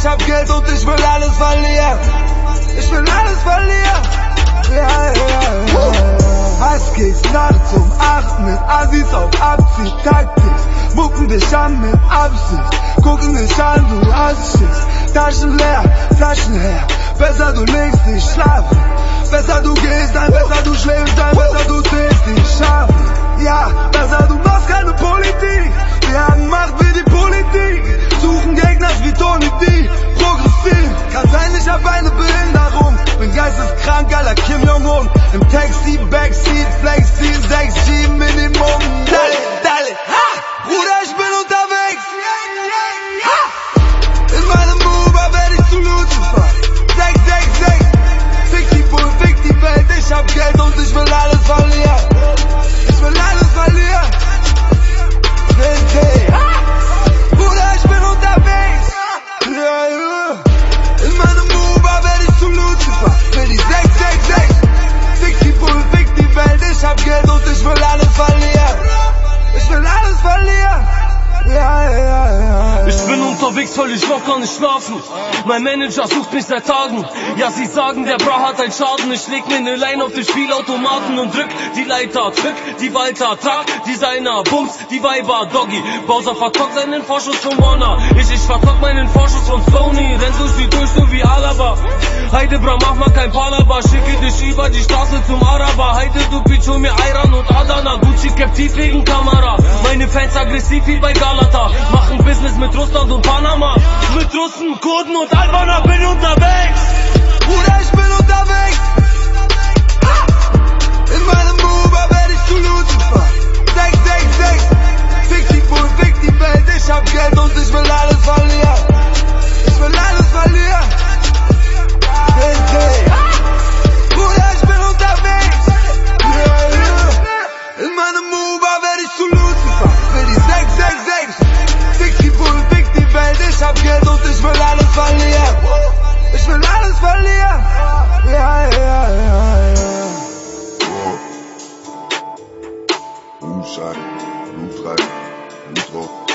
Ich hab Geld und ich will alles verlieren. Ich will alles verlieren. Ja, ja, ja. Huskies nachts um 8 mit Assis auf Abzieh, taktisch. Mucken dich an mit Absicht. Gucken dich an, du hast Schiss. Taschen leer, Flaschen her. Besser du legst dich schlafen. Besser du gehst, ein besser du schläfst, ein Bin geisteskrank, aller Kim Jong-un. Im Taxi, Backseat, Flexi, Ich hab Geld und ich will alles verlieren. Ich will alles verlieren. Ja, ja, ja. Ich bin unterwegs, völlig locker, nicht schlafen. Mein Manager sucht mich seit Tagen. Ja, sie sagen, der Bra hat einen Schaden. Ich leg mir ne Line auf den Spielautomaten und drück die Leiter, drück die Walter, trag Designer, Bums, die Weiber, Doggy. Bowser verkockt seinen Vorschuss von Warner. Ich, ich verkock meinen Vorschuss von Sony. Renn durch die durch, so wie Alaba. Heide, Bra, mach mal kein Palaba. Schicke dich über die Straße zum Araber. Heide, du Picho, mir Ayran und Adana. Gucci Captiv wegen Kamera. Meine Fans aggressiv wie bei Galata. Machen Business mit Russland und Panama. Mit Russen, Kurden und Albaner Usa, Lutra, Lutro.